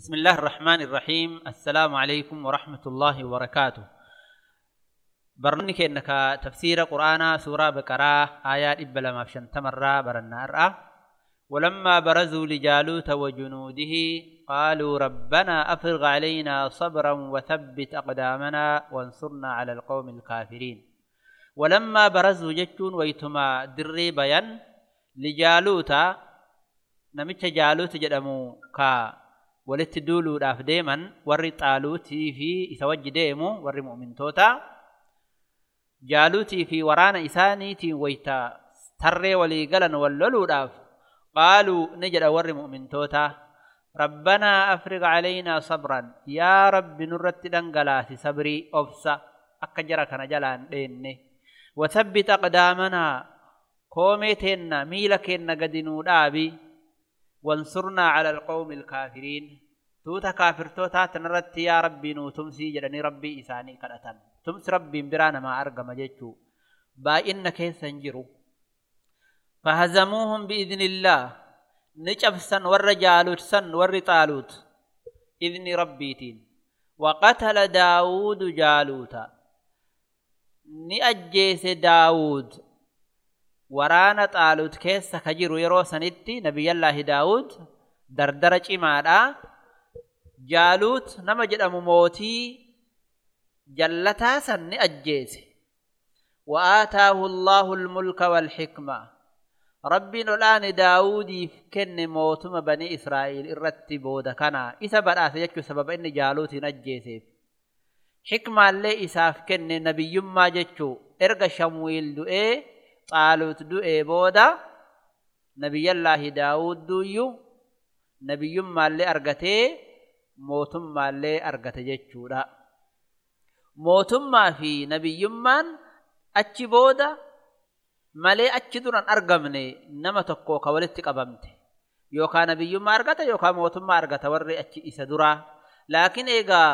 بسم الله الرحمن الرحيم السلام عليكم ورحمة الله وبركاته برنك إنك تفسير قرآن سورة بقرة آيات إبلا ما فشن تمرة برنا أرأى ولما برزوا لجالوت وجنوده قالوا ربنا أفرغ علينا صبرا وثبت أقدامنا وانصرنا على القوم الكافرين ولما برزوا جتون ويتما دري بيان لجالوت نمت جالوت جدمو كا walitti duuluudhaaf deeman warri xaaluutii fi isa wajji deemu warri mu'mintoota jaaluutii fi waraana isaaniitiin wayta tarree walii galan wal loluudhaaf qaaluu ni jedha warri mu'mintoota rabbanaa afriq calaynaa sabran yaa rabbi nurratti dhangalaasi sabrii obsa akka jara kana jalaan dheenne wathabbit aqdaamanaa koomee teenna miila keenna gadi dhaabi وانصرنا على القوم الكافرين. توتا كافر توتا تنرتي يا ربي نو تمسي جدني ربي إساني كرتن تمس ربي برانا ما أرقم جيتشو. با إن كيس سنجرو. فهزموهم بإذن الله. نجف سن ور جالوت سن ور طالوت إذن ربيتين وقتل داود جالوتا. نأجيس داود. waraana xaaluut keessa ka jiru yeroo sanitti nabiyyallaahi daawud dardara cimaadha. Jaaluut nama jedhamu mootii jallataa san ni ajjeese wa'aataahu allaahu almulka walxikma rabbiin olaani daawudiif kenne mootuma banii israa'iil irratti booda kana isa badhaase jechuu sababa inni jaaluutiin ajjeeseef. Xikmaallee isaaf kenne nabiyyummaa jechuu erga shamu'iil du'ee xaaluut du'ee booda nabiyyallaahi daawudduyyuu nabiyyummaallee argatee mootummaallee argate jechuudha. Mootummaa fi nabiyyummaan achi booda malee achi duran argamne nama tokko ka walitti qabamte. Yookaan nabiyyummaa argata yookaan mootummaa argata warri achi isa duraa. Laakiin egaa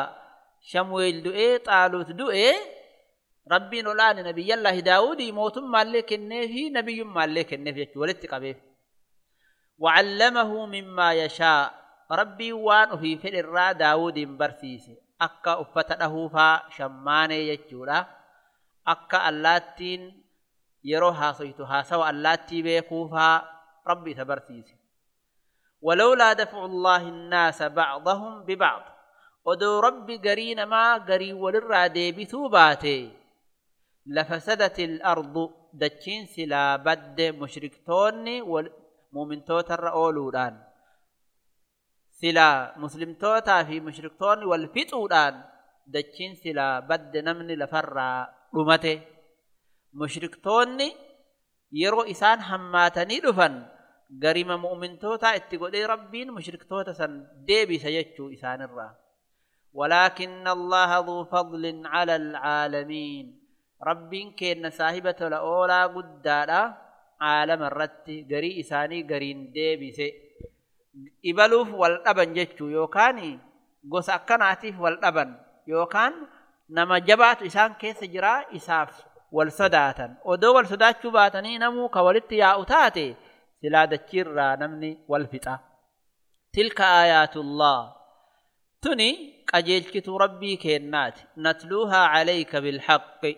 shamu'eel du'ee xaaluut du'ee ربي الآن نبي الله داود موت مالك النفي نبي مالك النفي ولدت قبيف وعلمه مما يشاء. ربي وان في فعل را داود برسيس أكا أفتنه فا شماني يجولا. أكا اللاتين يروها سيتها سواء اللاتي بيكوفا. ربي تبرسيس ولولا دفع الله الناس بعضهم ببعض. ودو ربي قرين ما قري ولرا ديبثوا باتي. لفسدت الأرض. دچين سلا بد مشركتوني ومؤمنتوتا رأولودان سلا مسلمتوتا في مشركتوني والفتودان دچين سلا بد نمني لفرا رمته مشركتوني يرو إسان هماتني دفن غريم مؤمنتوتا اتقودي ربين مشركتوتا سن ديبي سيجو إسان الرا ولكن الله ذو فضل على العالمين rabbiin keenna saahiba tola oolaa guddaadha. Caalama irratti garii isaanii gariin deebise. Ibaluuf wal dhaban jechuu yookaan gosa akkanaatiif wal dhaban yookaan nama jabaatu isaan keessa jiraa isaaf wal sodaatan. Odoo wal sodaachuu baatanii namuu ka walitti yaa'u taate silaa dachiirraa namni wal fixa. Tilka aayaatullah tuni qajeelchituu rabbii keennaati natluuhaa calayka bilhaqqi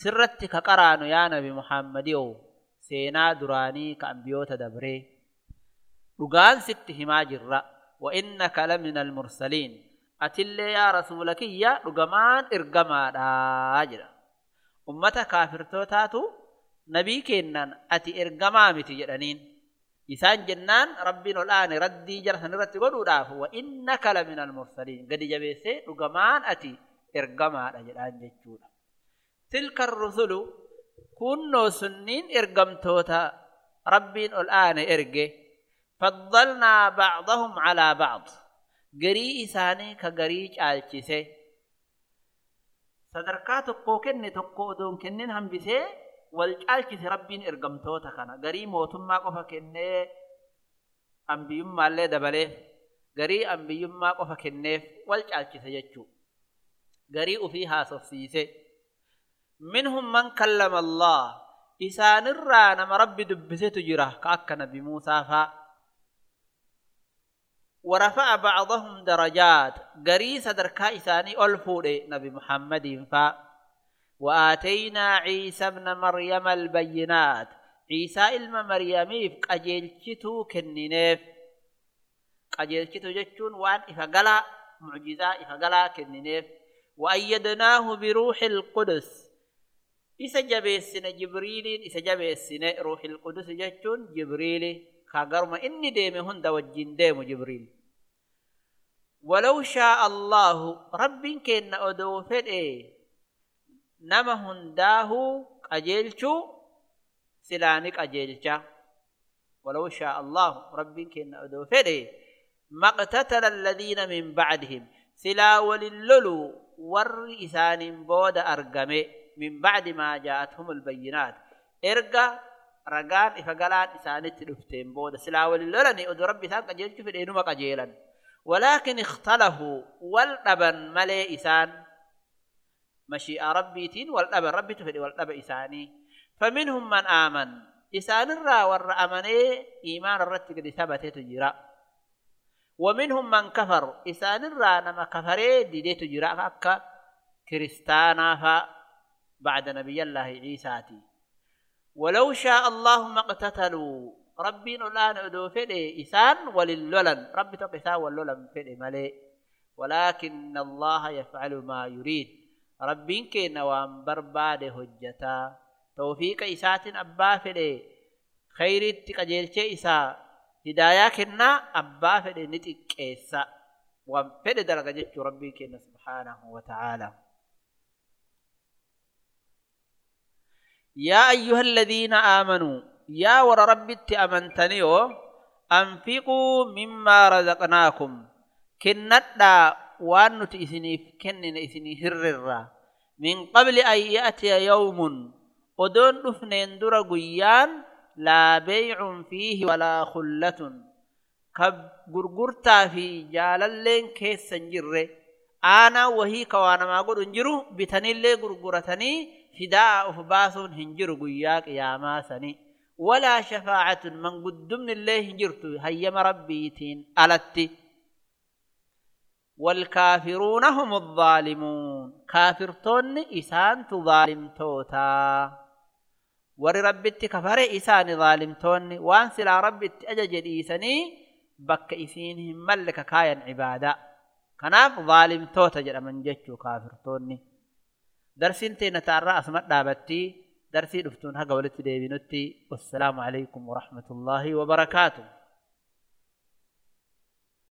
sirratti ka qaraanu yaa nabi muhammadiyo seenaa duraanii ka ambiyoota dabree. Dhugaan sitti himaa jirra. Wa innaka lamina almursaliin atillee yaa rasuula kiyya dhugamaan ergamaadhaa jedha. Ummata kaafirtootaatu nabii keennan ati ergamaa miti jedhaniin. Isaan jennaan rabbiin ol aane raddii jara san irratti godhuudhaaf wa innaka lamina almursaliin gadi jabeessee dhugamaan ati ergamaadha jedhaan jechuudha تلك الرسل كنو سنين إرقمتوتا ربين الآن إرقه فضلنا بعضهم على بعض قري إساني كقري جالجسي sadarkaa tokkoo kenne tokko odoon kennin hambisee wal caalchise rabbiin ergamtoota kana garii mootummaa qofa kennee ambiyyummaallee dabaleef garii ambiyyummaa qofa kenneef wal caalchise jechuu garii ufii haasofsiise minhum man kallama allah isaanirraa nama rabbi dubbisetu jira ka akka nabi muusaa faa ورفع بعضهم درجات. قريس دركا إساني ألفود نبي محمد فا. وآتينا عيسى ابن مريم البينات. عيسى إلما مريميف قجلشتو كننيف قجلشتو جتشون وان إفقلا معجزة إفقلا كننيف وأيدناه بروح القدس. إسا جبيسنا جبريل إسا جبيسنا روح القدس جتشون جبريل كاغرما إني ديمي هند وجين ديم جبريل ولو شاء الله رب كن أدو فدئ نما هنداه قجيلشو سلاني قجيلشا ولو شاء الله رب كن أدو فدئ ما اقتتل الذين من بعدهم سلا ولللو ور إسان بود أرقمي من بعد ما جاءتهم البينات. ارغا رجال افغلان إسانت دفتين بود سلاول لولني اد ربي ثاق جيرت في دينو مقجيلن ولكن اختله والدبن ملئ إسان. مشي ربي تين والدبن. ربي تفدي والدب إساني. فمنهم من آمن. إسان الرا ور امني إيمان الرت قد ثبت تجرا ومنهم من كفر. إسان الرا نما كفر دي دي تجرا كريستانا بعد نبي الله عيسى ولو شاء الله ما اقتتلوا. ربي نولان ادو فدي إسان وللولن ربي تقسا واللولن فدي ملي ولكن الله يفعل ما يريد. ربي كي نوام برباد هجتا توفيق إسات أبا فدي خير تقجيل إسا. هدايا كنا أبا فدي نتك إسا. وفدي درجة ربي كنا سبحانه وتعالى. yaa ayyuhalladhiina aamanuu yaa warra rabbitti amantaniyo anfiquu mimmaa razaqnaakum kennadhaa waan nuti isiniif kennine isinii hirrirraa min qabli an ya'tiya yawmun odoon dhufneen dura guyyaan laa beycun fiihi walaa kullatun ka gurgurtaa fi jaalalleen keessa hin jirre aanaa wahii ka namaa godhu hin jiru bitanillee gurguratanii فداء أفباس هنجر قياك يا ماسني. ولا شفاعة من قدمن الله هنجرت هيم ربيتين ألت والكافرون هم الظالمون. كافرتون إسان تظالم توتا. ور كفر إسان ظالمتون وان سلا ربت أجج إيساني بك إسينهم ملك كاين عبادة. كناف ظالم توتا جرى من جتشو كافرتوني درسين تينا تارا أسمت دابتي درسي دفتون هقا ولت والسلام عليكم ورحمة الله وبركاته